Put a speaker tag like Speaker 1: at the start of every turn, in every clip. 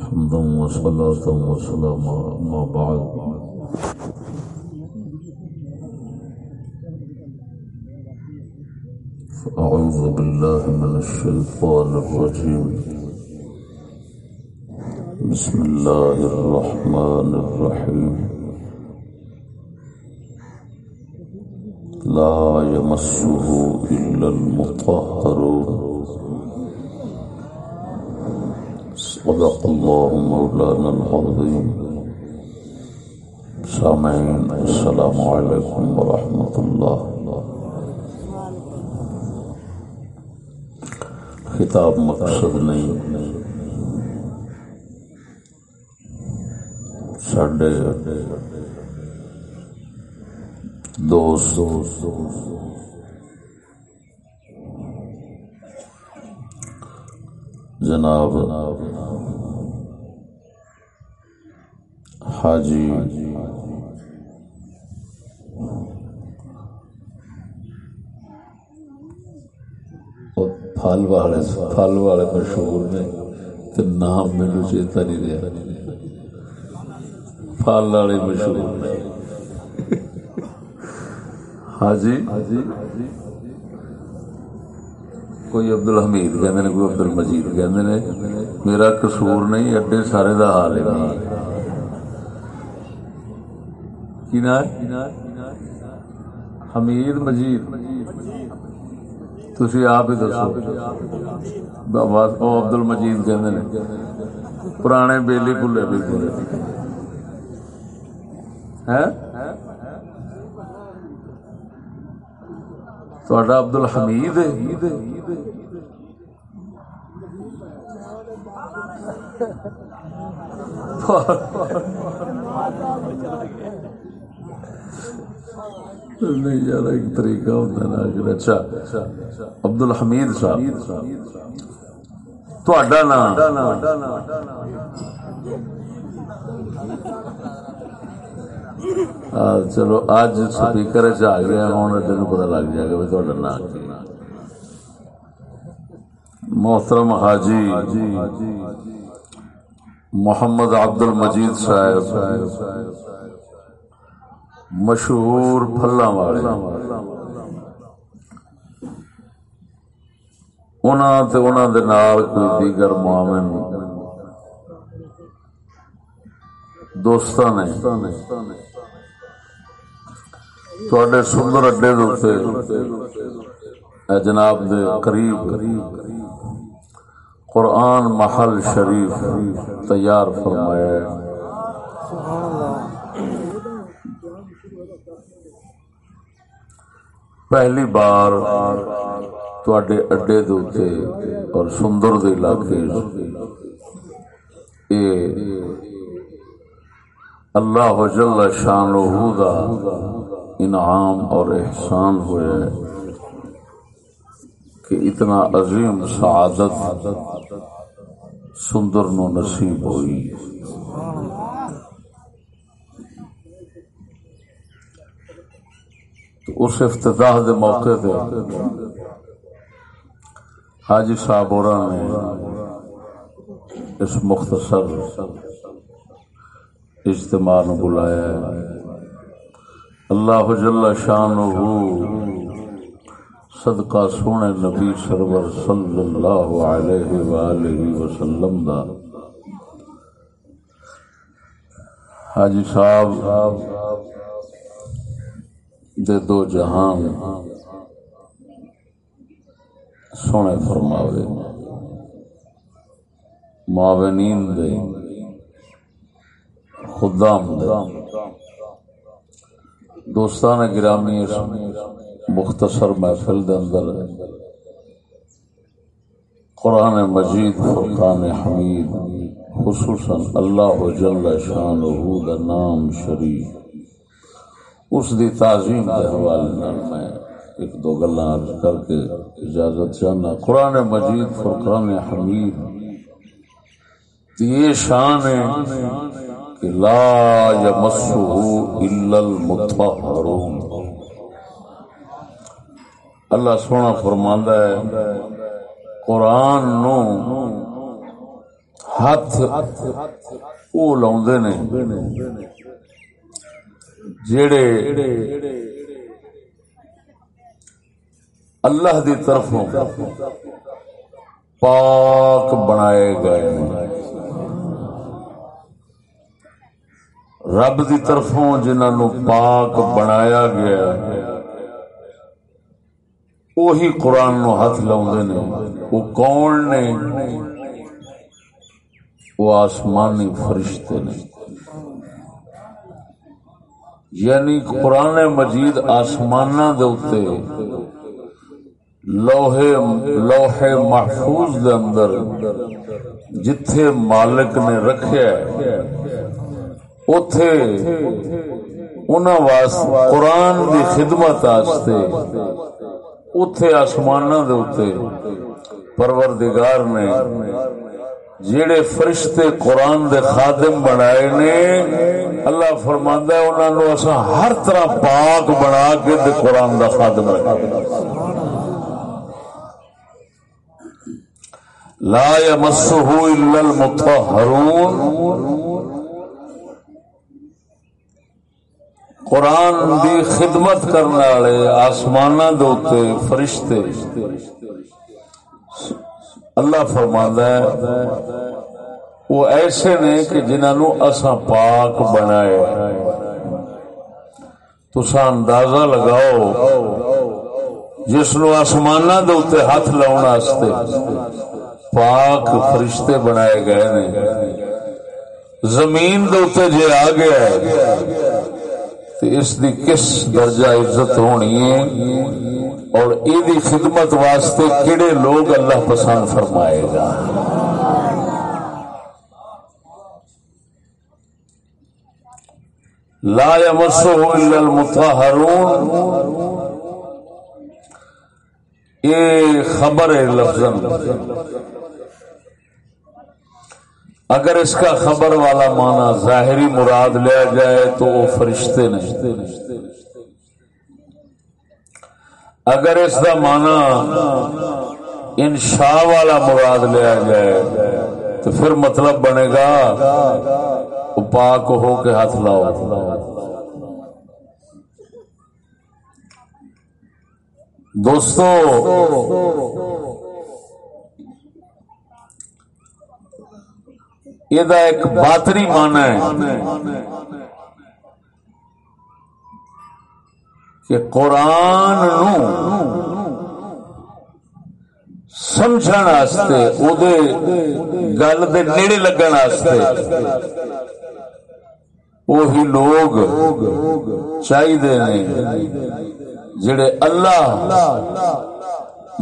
Speaker 1: حمدا وصلاة وسلاما ما بعد أعوذ بالله من الشيطان الرجيم بسم الله الرحمن الرحيم لا يمسه إلا المطهرون صدق الله مولانا العظيم سامعين السلام عليكم ورحمة الله خطاب مقصد نہیں سڈے دوست جناب جناب حاجی۔ پھل والے پھل والے مشہور نے تو نام میرے چیتا نہیں رہا۔ پھل والے مشہور نے۔ حاجی؟ کوئی عبد الحمید کہتے کوئی عبد المجید کہتے میرا قصور نہیں، اڈے سارے دا حال ہے۔ کی حمید مجید۔ تھی آپ ہی دسو۔ عبد المجید کہتے پرانے بیلی بھلے بھی بھولے تھوڑا عبد الحمید نہیں یار، ایک طریقہ ہوتا نا اگر اچھا عبد الحمید صاحب تھوڑا نام؟ چلو اج سپیکر آ گیا، ہوں تین پتا لگ جائے گا تھوڑا نام محترم حاجی محمد عبد المجید صاحب۔ مشہور پھلا والے۔ کوئی دیگر معامن دوستان نے۔ تھوڑے سندر اڈے جناب دے قریب قرآن محل شریف تیار فرمایا ہے۔ پہلی بار تڈے اڈے دے اور سندر دے علاقے اللہ جل شان دا انعام اور احسان ہوئے کہ اتنا عظیم سعادت سندر نو نصیب ہوئی۔ اس افتتاح دے موقع دے حاجی صاحب اور اس مختصر اجتماع نو بلایا ہے۔ اللہ جل شان صدقہ سونے نبی سرور صلی اللہ علیہ وآلہ وسلم دا۔ حاجی صاحب دے دو جہان۔ سونے فرماوے۔ معاونین دے۔ خدام دے۔ دوستان گرامی مختصر محفل دے اندر۔ قرآن مجید، فرقان حمید، خصوصا اللہ جل شان دا نام شریف۔ اس دی تعظیم دے حوالے نال میں ایک دو گلا عرض کر کے اجازت چاہنا، قرآن مجید، فرقان حمید، یہ شان ہے کہ لا یمسہ الا المطہرون۔ اللہ سونا فرماندا ہے، قرآن نو ہاتھ وہ لاؤندے نے۔ جڑے اللہ دی طرفوں پاک بنائے گئے رب دی طرفوں جنہوں پاک بنایا گیا وہی قرآن نو ہاتھ لاؤندے نے۔ وہ کون نے؟ وہ آسمانی فرشتے نے۔ یعنی قرآن مجید آسمان دے لوہے لوہے محفوظ دے اندر جتھے مالک نے رکھے اتے واسطے قرآن دی خدمت آستے اتے آسمان دے پروردگار نے جڑے فرشتے قرآن دے خادم بنائے نے، اللہ فرماندا ہے انہاں نو اساں ہر طرح پاک بنا کے دے قرآن دا خادم رکھا لا يمسه الا المطهرون قرآن دی خدمت کرنے والے آسمانہ دے فرشتے۔ اللہ فرماندا ہے، وہ ایسے نے کہ جنہوں اسا پاک بنائے۔ تسا اندازہ لگاؤ، جس نو آسمان دے ہاتھ لاؤن واسطے پاک فرشتے بنائے گئے نے۔ زمین دے جے آ گیا ہے تو اس دی کس درجہ عزت ہونی ہے اور ایدی خدمت واسطے کڑے لوگ اللہ پسند فرمائے گا۔ لا يمسه الا المطهرون یہ خبر ہے لفظ اگر اس کا خبر والا معنی ظاہری مراد لیا جائے تو وہ فرشتے نہیں۔ اگر اس کا مانا انشاء والا مراد لیا جائے تو پھر مطلب بنے گا پاک ہو کے ہاتھ لاؤ۔ دوستو یہ ایک باطری مانا ہے کہ قرآن نو سمجھن واسطے او دے گل دے نیڑے لگن واسطے وہی لوگ چاہیے نے جڑے اللہ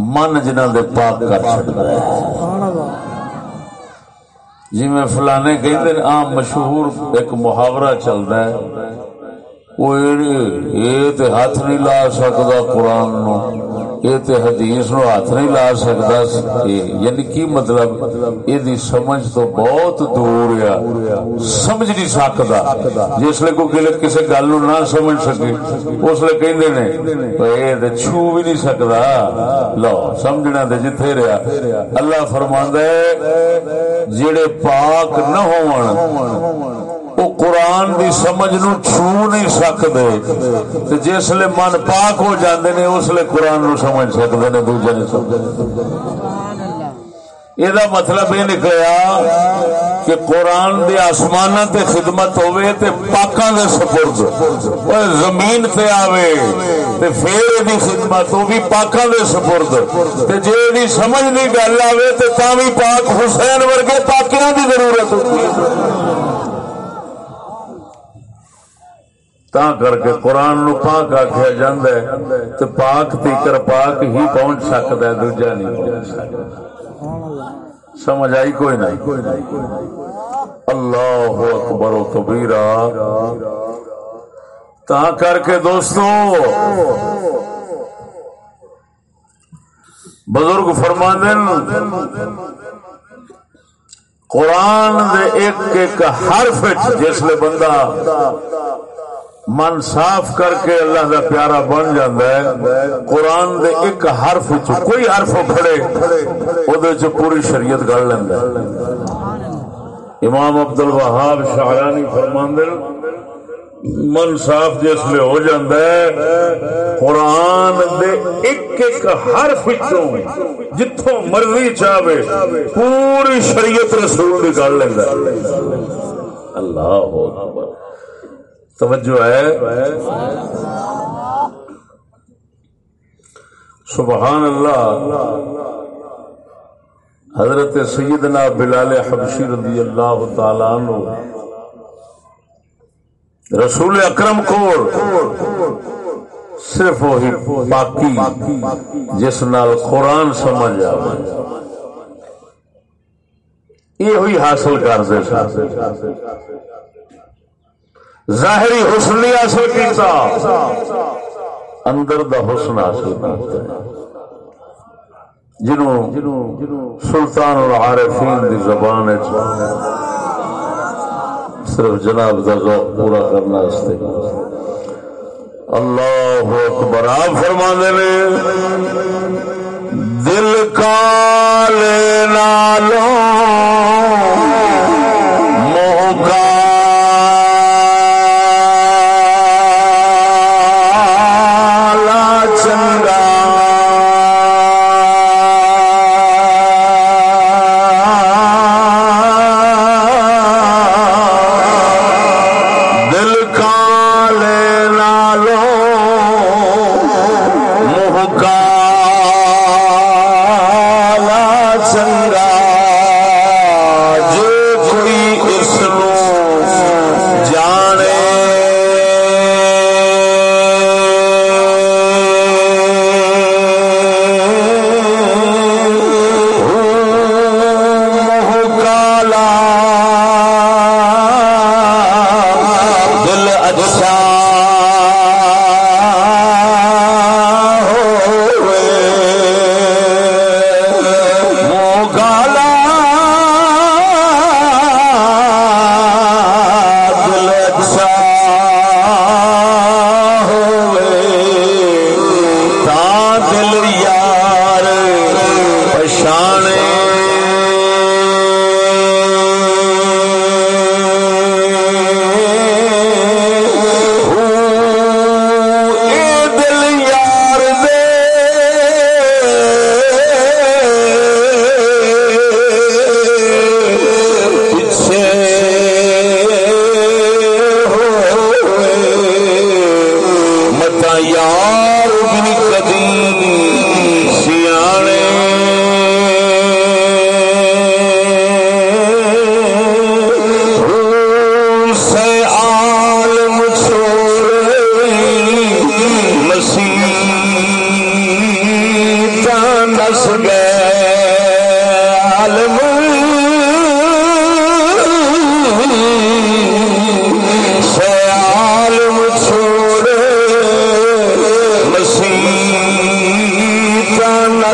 Speaker 1: من جنہ دے پاک کر چڑھتا ہے جی میں فلانے کہتے عام مشہور ایک محاورہ چلتا ہے۔ وہ یہ ہاتھ نہیں لا سکتا قرآن نو، یہ تے حدیث نو ہاتھ نہیں لا سکتا۔ یعنی کی مطلب؟ یہ دی سمجھ تو بہت دور ہے۔ سمجھ نہیں سکتا۔ جس لیے کوئی کسی گل نو نہ سمجھ سکے، اس لیے کہندے نے یہ تے چھو بھی نہیں سکتا۔ لو، سمجھنا دے جتھے رہا اللہ فرماندا ہے جڑے پاک نہ ہون وہ قرآن دی سمجھ نو چھو نہیں سکتے جس لیے من پاک ہو جاندے نے، اس لیے قرآن نو سمجھ سکتے نے دوجہ نے سمجھ یہ مطلب یہ نکلیا کہ قرآن دے آسمان تے خدمت ہوئے تے پاکاں دے سپرد زمین تے آوے تے پھر دی خدمت ہو بھی پاکاں دے سپرد تے جے دی سمجھ نہیں گل آوے تے تاں بھی پاک حسین ورگے پاکیاں دی ضرورت ہوتی ہے تا کر کے قرآن نو پاک آخیا جاندہ ہے تو پاک تیکر پاک ہی پہنچ سکتا ہے دوجہ نہیں پہنچ سکتا سمجھ آئی کوئی نہیں؟ اللہ اکبر و کبیرہ۔ تا کر کے دوستو، بزرگ فرماندن، قرآن دے ایک ایک حرف جس لے بندہ من صاف کر کے اللہ کا پیارا بن جاتا ہے۔ قرآن دے ایک حرف کوئی حرف پڑے وہ پوری شریعت گڑ لینا امام عبد الوہاب شاہرانی فرماندر من صاف جس میں ہو جاندہ ہے، قرآن دے ایک ایک حرف چوں جتوں مرضی چاہے پوری شریعت رسول نکال لینا اللہ توجہ ہے۔ سبحان اللہ حضرت سیدنا بلال حبشی رضی اللہ تعالی عنہ۔ رسول اکرم کو صرف وہی باقی جس نال قرآن سمجھ آ یہ ہوئی حاصل کر دے ظاہری حسن نہیں حاصل کیتا۔ اندر دا حسن حاصل کرتا ہے جنہوں سلطان العارفین دی زبان صرف جناب دا ذوق پورا کرنا استے اللہ اکبر۔ آپ فرما دے دل کا لینا لو موہ کا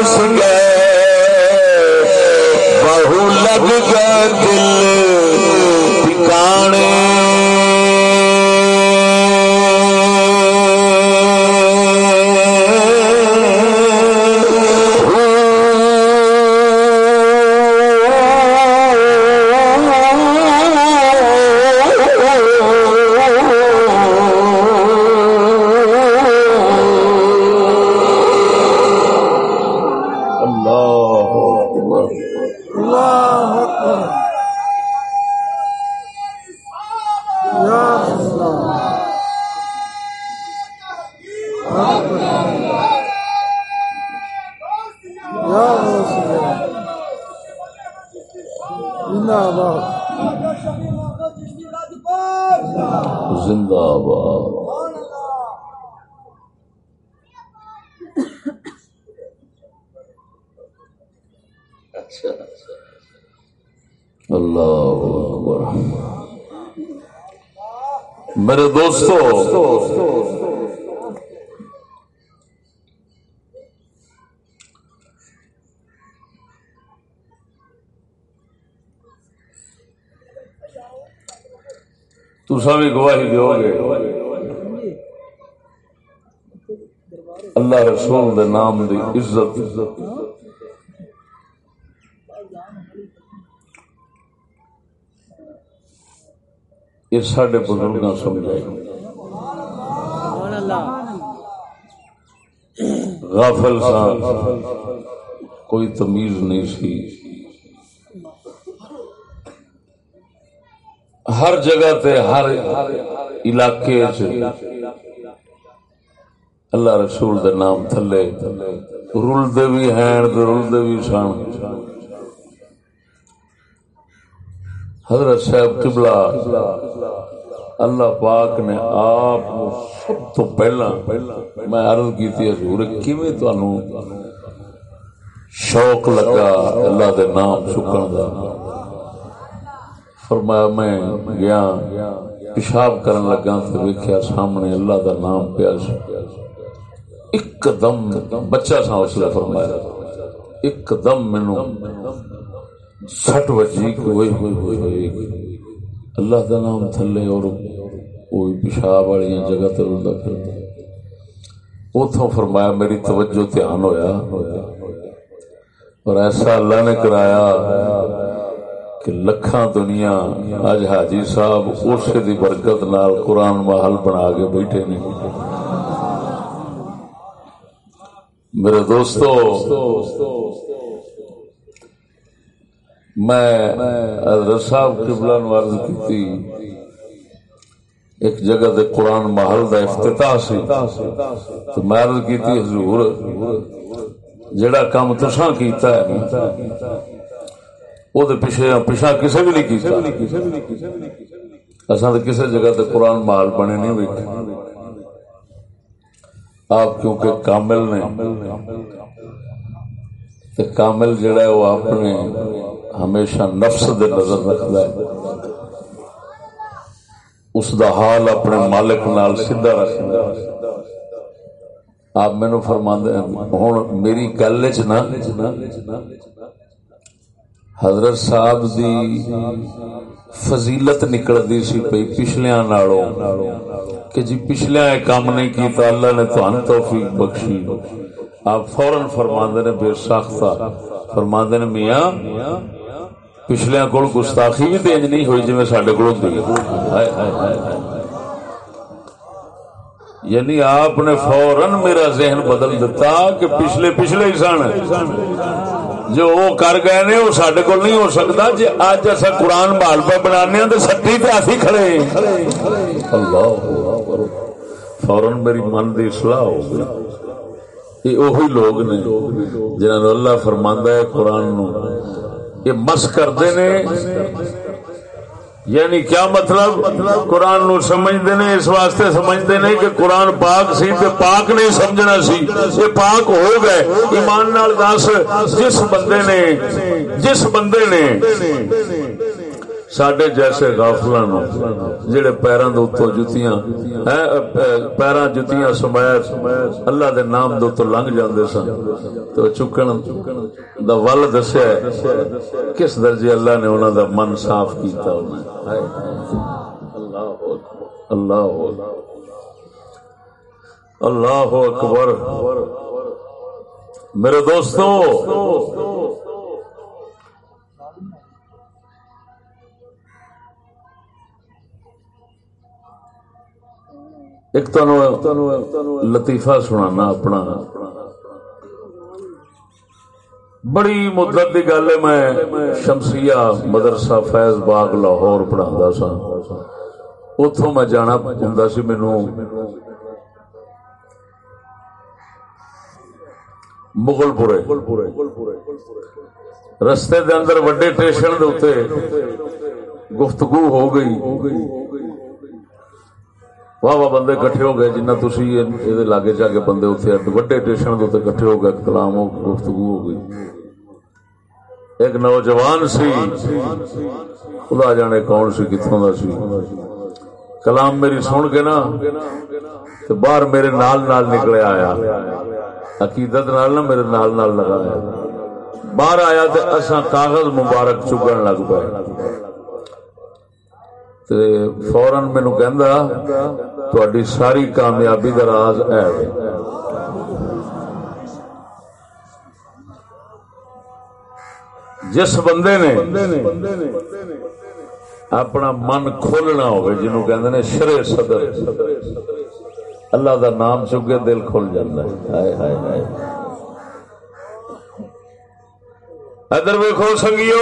Speaker 1: پاس گئے بہو لگ گیا دل اللہ اکبر۔ میرے دوستو تسا بھی گواہی دو گے۔ اللہ رسول دے نام دی عزت عزت۔ یہ سڈے بزرگ سمجھائے۔ غافل سا کوئی تمیز نہیں سی۔ ہر جگہ تے ہر علاقے اللہ رسول دے نام تھلے۔ رلدے بھی ہیں رلدے بھی سن۔ حضرت صاحب قبلہ، اللہ پاک نے آپ سب تو پہلا میں عرض کی تھی حضور کیویں تانوں شوق لگا اللہ دے نام چکن دا؟ فرمایا میں گیا، پیشاب کرن لگا تو ویکھیا سامنے اللہ دا نام پیا ایک دم بچہ سا اس نے فرمایا ایک دم مینوں سٹ بجی ہوئے ہوئے ہوئے ہوئے اللہ کا نام تھلے اور کوئی پیشاب والی جگہ تے رلدا پھردا۔ اتوں فرمایا، میری توجہ دھیان ہویا۔ اور ایسا اللہ نے کرایا کہ لکھاں دنیا اج حاجی صاحب اس دی برکت نال قرآن محل بنا کے بیٹھے نے۔ میرے دوستو میں حضرت صاحب قبلہ نوارد کی تھی ایک جگہ دے قرآن محل دا افتتاح سی، تو میں عرض کی تھی حضور جڑا کام تساں کیتا ہے وہ دے پیچھے پیچھا کسے بھی نہیں کیتا۔ اساں تے کسے جگہ تے قرآن محل بنے نہیں بیٹھے۔ آپ کیونکہ کامل نے کامل جڑا ہے وہ اپنے ہمیشہ نفس دے نظر رکھتا ہے۔ اس دا حال اپنے مالک نال سیدھا رکھتا آپ مینو فرما ہوں میری گل چ حضرت صاحب دی فضیلت نکلتی سی پی پچھلیا نالوں۔ کہ جی پچھلیا کام نہیں کیتا، اللہ نے تو توفیق بخشی۔ آپ فوراً فرما نے بے ساختہ فرما نے میاں پچھلیا کو گستاخی بھی تیز نہیں ہوئی جی سڈے کو یعنی آپ نے فورن میرا ذہن بدل دیتا کہ پچھلے پچھلے ہی سن۔ جو وہ کر گئے نے، وہ سڈے کو نہیں ہو سکتا۔ جی اج اصا قرآن بال پہ بنا تو سٹی پہ آسی کھڑے۔ اللہ فورن میری من کی سلاح ہو گئی۔ یہ وہی لوگ نے جنہوں اللہ فرماندہ ہے قرآن نو۔ یہ مس کرتے نے۔ یعنی کیا مطلب؟ قرآن نو سمجھتے نے، اس واسطے سمجھتے نے کہ قرآن پاک سی تے پاک نہیں سمجھنا سی۔ یہ پاک ہو گئے۔ ایمان نال دس، جس بندے نے، جس بندے نے سڈے جیسے غافل جہے پیروں کے جتیاں پیروں جتیاں سمایا اللہ دے نام دے تو لنگ جاندے سن۔ تو چکن دا ول دسیا کس درجے اللہ نے انہوں دا من صاف کیتا اللہ اللہ اکبر۔ میرے دوستو ایک لطیفہ سنانا اپنا۔ بڑی مدت کی گل ہے، میں شمسیہ مدرسہ فیض باغ لاہور پڑھا سا۔ اتوں میں جانا ہوں سی مینو مغل پورے رستے دے اندر وڈے اسٹیشن گفتگو ہو گئی۔ واہ واہ بندے کٹھے ہو گئے جنہ تھی یہ لاگے جا کے بندے اتنے وڈے اسٹیشن کے اتنے کٹھے ہو گئے کلام ہو گفتگو ہو گئی ایک نوجوان سی خدا جانے کون سی کتوں کا سی کلام میری سن کے نا تو باہر میرے نال نال نکلے آیا عقیدت نال نا میرے نال نال لگایا باہر آیا تو اصا کاغذ مبارک چگن لگ پائے فورن مینو کہ ساری کامیابی کا راز ہے جس بندے نے اپنا من کھولنا ہوئے جنہوں کہندے نے شرے صدر اللہ دا نام چکے دل کھل جاتا ہے ہائے ہائے ہائے ادھر ویکو سنگیو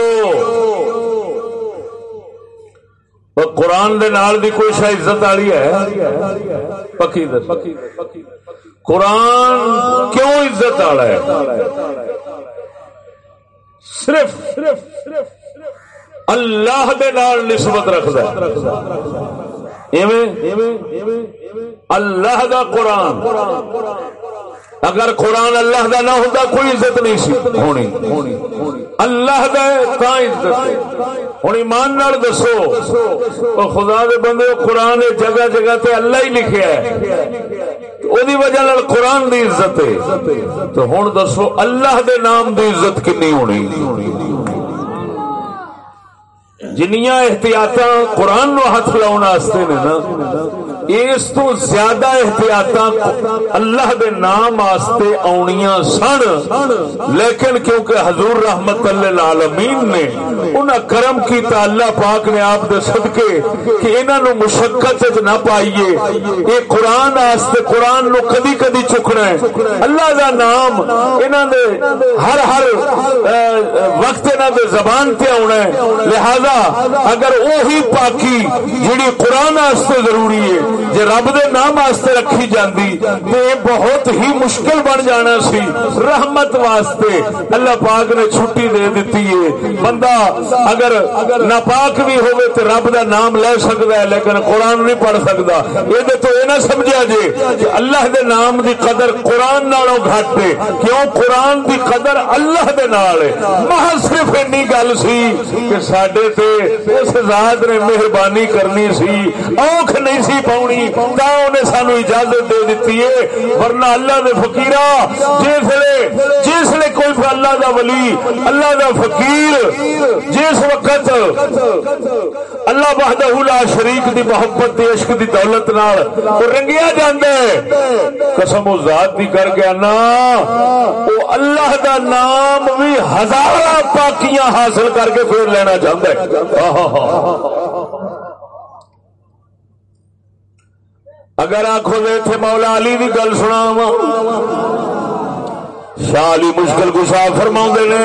Speaker 1: قرآن دے نال دی کوئی شاہ عزت والی ہے؟ پکی دس۔ قرآن کیوں عزت والا ہے؟ صرف صرف صرف اللہ دے نال نسبت رکھتا اللہ دا قرآن۔ اگر قرآن اللہ دا نہ ہوتا کوئی عزت نہیں سی۔ ہونی۔ اللہ دا تا عزت۔ ہوں ایمان نال دسو۔ خدا دے بندے قرآن جگہ جگہ تے اللہ ہی لکھیا ہے۔ وہی وجہ نال قرآن دی عزت ہے۔ تو ہوں دسو اللہ دے نام دی عزت کنی ہونی۔ جنیاں احتیاط قرآن نو ہاتھ لاؤ نے نا، اس تو زیادہ احتیاط اللہ دے نام آستے آنیاں سن، لیکن کیونکہ حضور رحمت اللہ العالمین نے انہاں کرم کیتا، اللہ پاک نے آپ دے صدقے کہ انہاں نو مشقت نہ پائیے۔ اے قرآن آستے قرآن نو کدی کدی چکنا ہے۔ اللہ دا نام انہاں دے ہر ہر وقت انہاں دے زبان تے آنا ہے۔ لہذا اگر وہی پاکی جڑی قرآن آستے ضروری ہے جی رب دے نام واسطے رکھی جاندی تو بہت ہی مشکل بن جانا سی رحمت واسطے۔ اللہ پاک نے چھٹی دے دیتی ہے۔ بندہ اگر ناپاک بھی ہوئے تو رب دا نام لے سکتا ہے لیکن قرآن نہیں پڑھ سکتا۔ یہ تو یہ نہ سمجھا جی کہ اللہ دے نام دی قدر قرآن نالوں گھٹ ہے۔ کیوں؟ قرآن دی قدر اللہ دے نال ہے۔ محض صرف اینی گل سی کہ ساڈے تے اس ذات نے مہربانی کرنی سی اوکھ نہیں سی پاؤنی انہیں سانو اجازت دے دیتی ہے۔ ورنہ اللہ دے فقیرا جسے جسے کوئی اللہ دا ولی، اللہ دا فقیر، جس وقت اللہ وحدہ لا شریک دی محبت دی عشق دی دولت نال رنگیا جاندے قسم و ذات دی کر گیا نا او اللہ دا نام بھی ہزار پاکیاں حاصل کر کے پھر لینا چاہتا ہے۔ اگر آخو گے تھے مولا علی کی گل سنا شاہ علی مشکل گسا فرما نے۔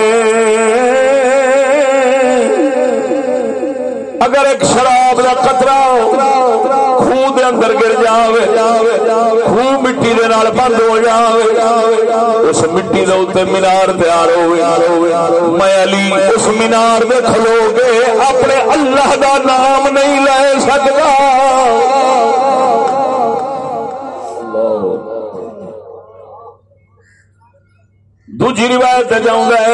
Speaker 1: اگر ایک شراب کا قطرہ خوہ دے اندر گر جاوے، خوہ مٹی دے نال بند ہو جاوے۔ اس مٹی دے اتنے مینار تیار ہوئے۔ میں علی اس مینار دے کھلو گے اپنے اللہ دا نام نہیں لے سکتا۔ دوجی روایت جاؤں گے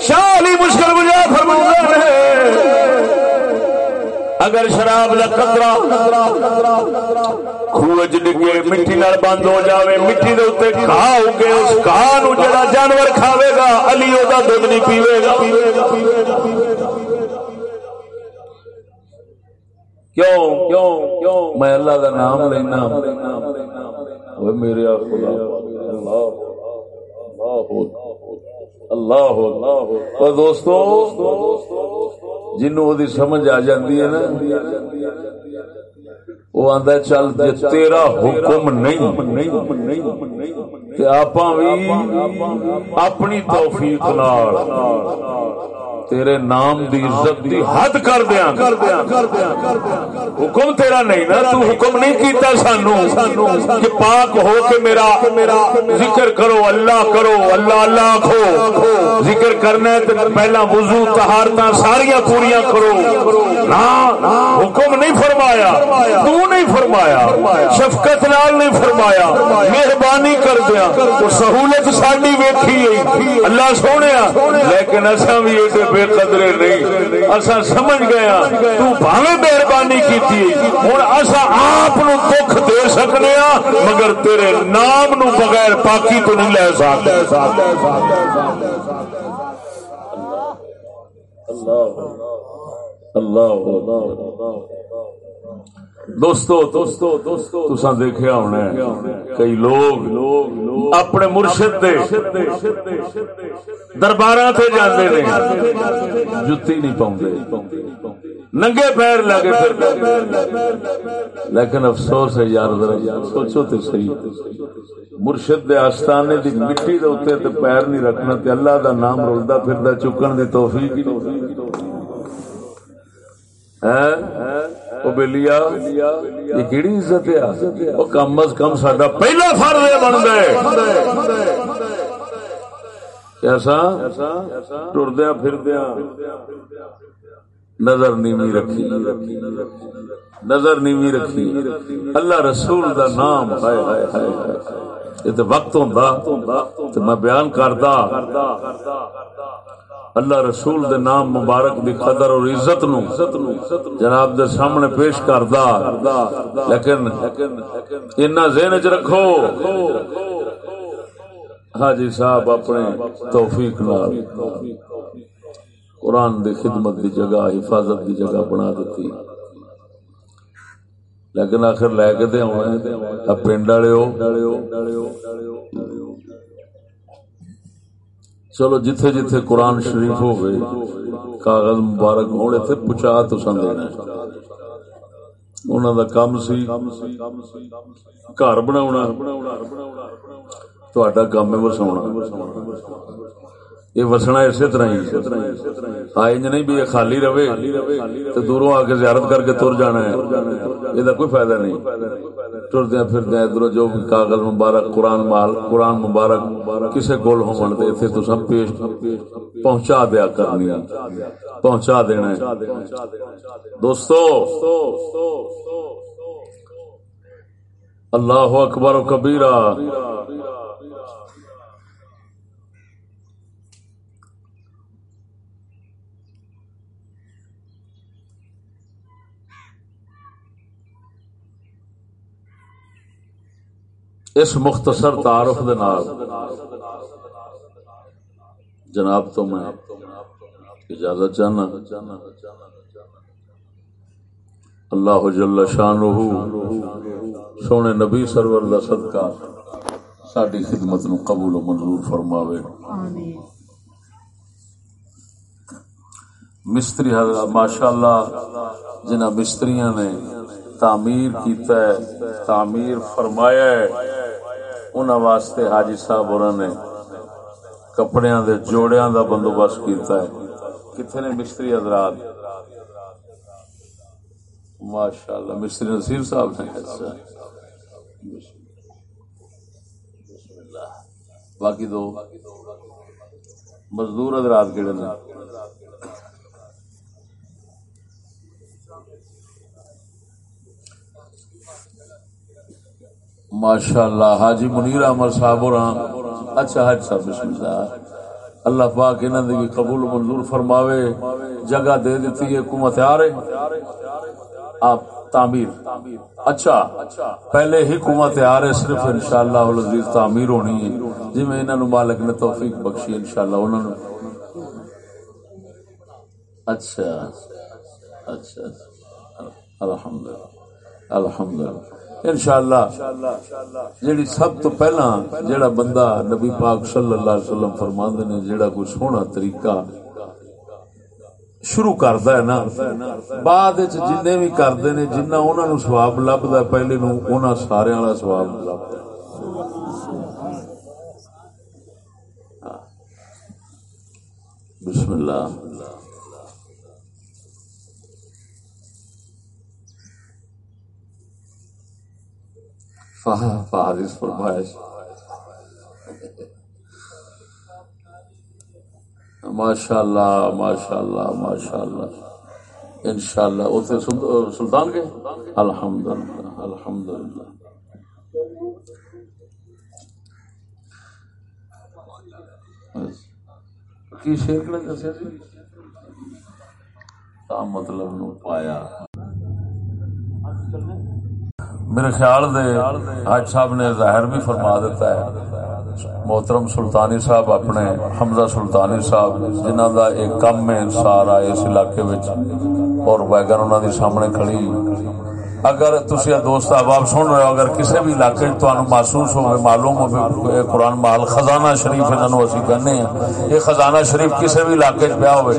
Speaker 1: شالی مشکل بجا فرما اگر شراب کا قطرہ۔ خوہ جی ڈگے مٹی نال بند ہو جاوے، مٹی دے اتنے گھا گے اس گھا نو جڑا جانور کھاوے گا، علی وہ دھد نہیں پیوے گا۔ کیوں؟ میں اللہ کا نام لینا۔ میرے خدا اللہ اللہ اللہ دوستو جنوں دی سمجھ آ جاندی ہے نا، وہ آندا چل جی، تیرا حکم نہیں۔ تے آپاں بھی اپنی توفیق نال تیرے نام دی عزت دی حد کر دیا حکم تیرا نہیں نا، تو حکم نہیں کیتا سانو کہ پاک ہو کے میرا ذکر کرو، اللہ کرو، اللہ اللہ آخو ذکر کرنا ہے تو پہلا وضو تہارتا ساریاں پوریاں کرو۔ نا حکم نہیں فرمایا، تو نہیں فرمایا، شفقت نال نہیں فرمایا، مہربانی کر دیا سہولت ساری ویکھی اللہ سونے لیکن اصا بھی یہ بے قدرے نہیں۔ اصا سمجھ گیا تو بھاوے مہربانی کی ہوں اصا آپ دکھ دے سکنے مگر تیرے نام نو بغیر پاکی تو نہیں لے سکتے اللہ اللہ اللہ دوستو دوستو دوستو تسا دیکھیا ہونا ہے، کئی لوگ اپنے مرشد دے درباراں تے جاندے نے، جُتی نہیں پاوندے ننگے پیر لگے پھر لیکن افسوس ہے یار، ذرا سوچو تے صحیح۔ مرشد دے آستانے دی مٹی دے اوتے تے پیر نہیں رکھنا تے اللہ دا نام رولدا پھردا چکن دی توفیق ہی نہیں۔ ہے بلیا، یہ کیڑی عزت ہے؟ وہ کم از کم سڈا پہلا فرض بن گئے۔ ایسا ٹردیا پھردیا نظر نیوی رکھی۔ نظر نیوی رکھی۔ اللہ رسول دا نام، ہائے ہائے ہائے یہ تو وقت ہوں میں بیان کردا۔ اللہ رسول دے نام مبارک دی قدر اور عزت نو جناب دے سامنے پیش کردا لیکن اتنا ذہن چ رکھو۔ حاجی صاحب اپنے توفیق نال قرآن دی خدمت دی جگہ، حفاظت دی جگہ بنا دیتی۔ لیکن آخر لے کے دے آنا پنڈ والے چلو جتھے جتھے قرآن شریف ہو گئے کاغذ مبارک ہونے تھے پچا تو سن دینا انہوں دا کام سی گھر بنا تھا کام ہے وساؤنا یہ وسنا اسی طرح ہی آئے نہیں بھی یہ خالی رہے، تو دوروں آ کے زیارت کر کے تر جانا ہے۔ یہ کوئی فائدہ نہیں۔ ٹردیا پھردیا ادھر جو کاغذ مبارک، قرآن مال، قرآن مبارک کسے کول ہون دے تھے تو سب پیش پہنچا دیا کرنی پہنچا دینا دوستو، اللہ اکبر و کبیرہ۔ اس مختصر تعارف دے نال جناب تو میں اجازت چاہنا۔ اللہ جل شانہ سونے نبی سرور دا صدقہ ساری خدمت نو قبول و منظور فرماوے۔ مستری حضرات ماشاءاللہ جنہ مستریاں نے تعمیر کیتا ہے تعمیر فرمایا ہے۔ انہوں واسطے حاجی صاحب اور نے کپڑے دے جوڑیاں دا بندوبست کیتا ہے کتنے نے مستری حضرات ماشاء اللہ مستری نصیر صاحب نے اچھا باقی دو مزدور حضرات کہڑے نے ماشاء اللہ حاجی منیر احمد صاحب اور ہاں، اچھا حاج صاحب بسم اللہ اللہ پاک انہوں نے قبول منظور فرماوے، جگہ دے دیتی ہے، حکومت آ رہے آپ تعمیر۔ اچھا پہلے ہی حکومت آ رہے، صرف انشاءاللہ العزیز تعمیر ہونی ہے۔ جی میں انہوں مالک نے توفیق بخشی، انشاءاللہ انہوں نے اچھا،, اچھا اچھا۔ الحمدللہ الحمدللہ۔ انشاءاللہ، جیڑی سب تو پہلا جیڑا بندہ نبی پاک صلی اللہ علیہ وسلم فرماندے نے، جیڑا کوئی سونا طریقہ شروع کردا ہے نا، بعد وچ جنے بھی کردے نے جنہ انہاں نو ثواب لبدا پہلے نو انہاں سارے والا ثواب لبدا بسم اللہ۔ فارس فرمائش۔ ماشاء اللہ ماشاء اللہ ماشاء اللہ ان شاء اللہ سلطان کے؟ الحمد للہ الحمد للہ کی شیر نے دسیا جی؟ مطلب نو پایا؟ میرے خیال دے حج صاحب نے ظاہر بھی فرما دیتا ہے، محترم سلطانی صاحب، اپنے حمزہ سلطانی صاحب جنہ دا ایک کم ہے سارا اس علاقے وچ اور ویگن انہوں دی سامنے کھڑی۔ اگر تسی دوست احباب سن رہے ہو، اگر کسی بھی علاقے تو محسوس ہو معلوم ہو قرآن محل خزانہ شریف انہوں اسی کہنے ہیں یہ خزانہ شریف کسی بھی علاقے پیا ہوئے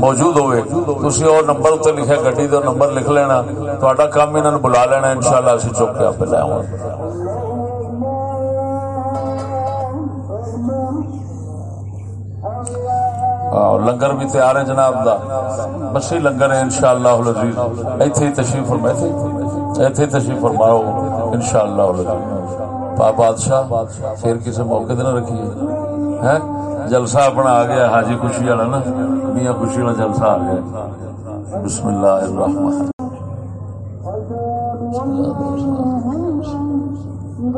Speaker 1: موجود ہوئے تسی اور نمبر تے لکھے، گڈی دا نمبر لکھ لینا، تہاڈا کام انہاں نے بلا لینا، انشاءاللہ اسی چوک کے آپ لے آواں۔ لنگر بھی تیار ہے جناب دا۔ بسی لنگر ہے انشاءاللہ العزیز ایتھے ہی تشریف فرمائے۔ تھے ایتھے ہی تشریف فرماؤ، انشاءاللہ العزیز پا بادشاہ، پھر کسی موقع دے نہ رکھیے۔ ہیں؟ جلسہ اپنا آ گیا، حاجی خوشی والا نا۔ میاں خوشی والا جلسہ آ گیا۔ بسم اللہ الرحمن الرحیم۔